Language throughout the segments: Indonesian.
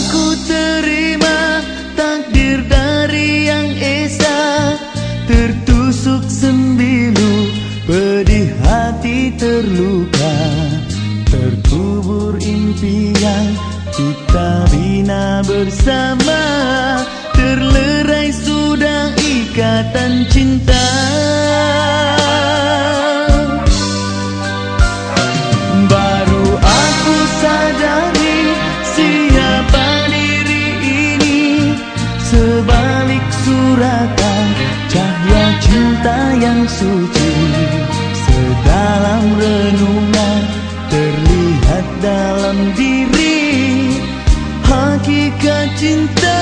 Aku terima takdir dari yang esa Tertusuk sembilu pedih hati terluka. Terkubur impian kita bina bersama Terlerai sudah ikatan cinta cahaya cinta yang suci. Sedalam renungan terlihat dalam diri Hakikat cinta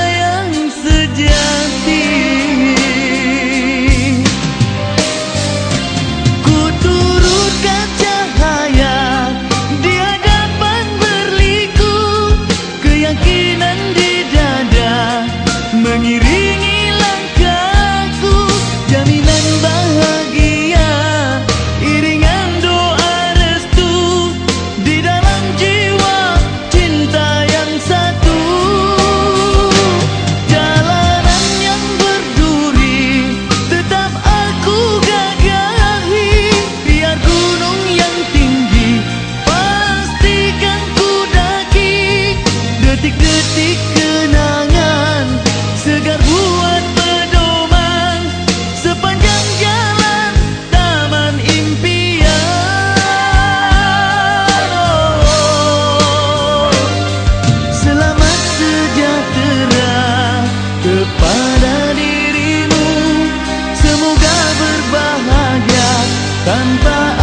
jumpa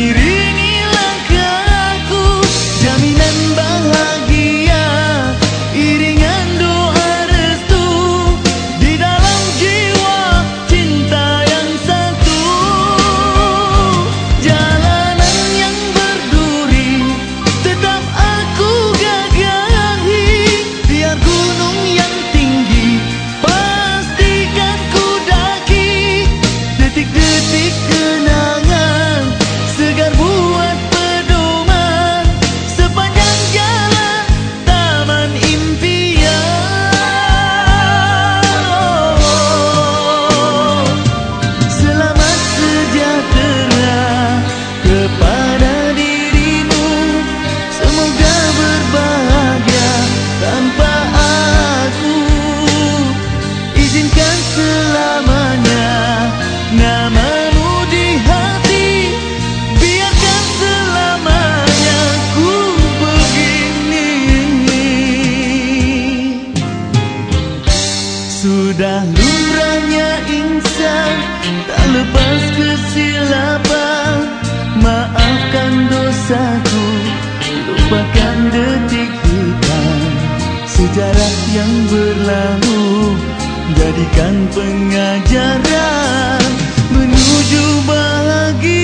Sudah Lepas kesilapan Maafkan dosaku Lupakan detik kita, Sejarah yang berlalu Jadikan pengajaran Menuju bahagia.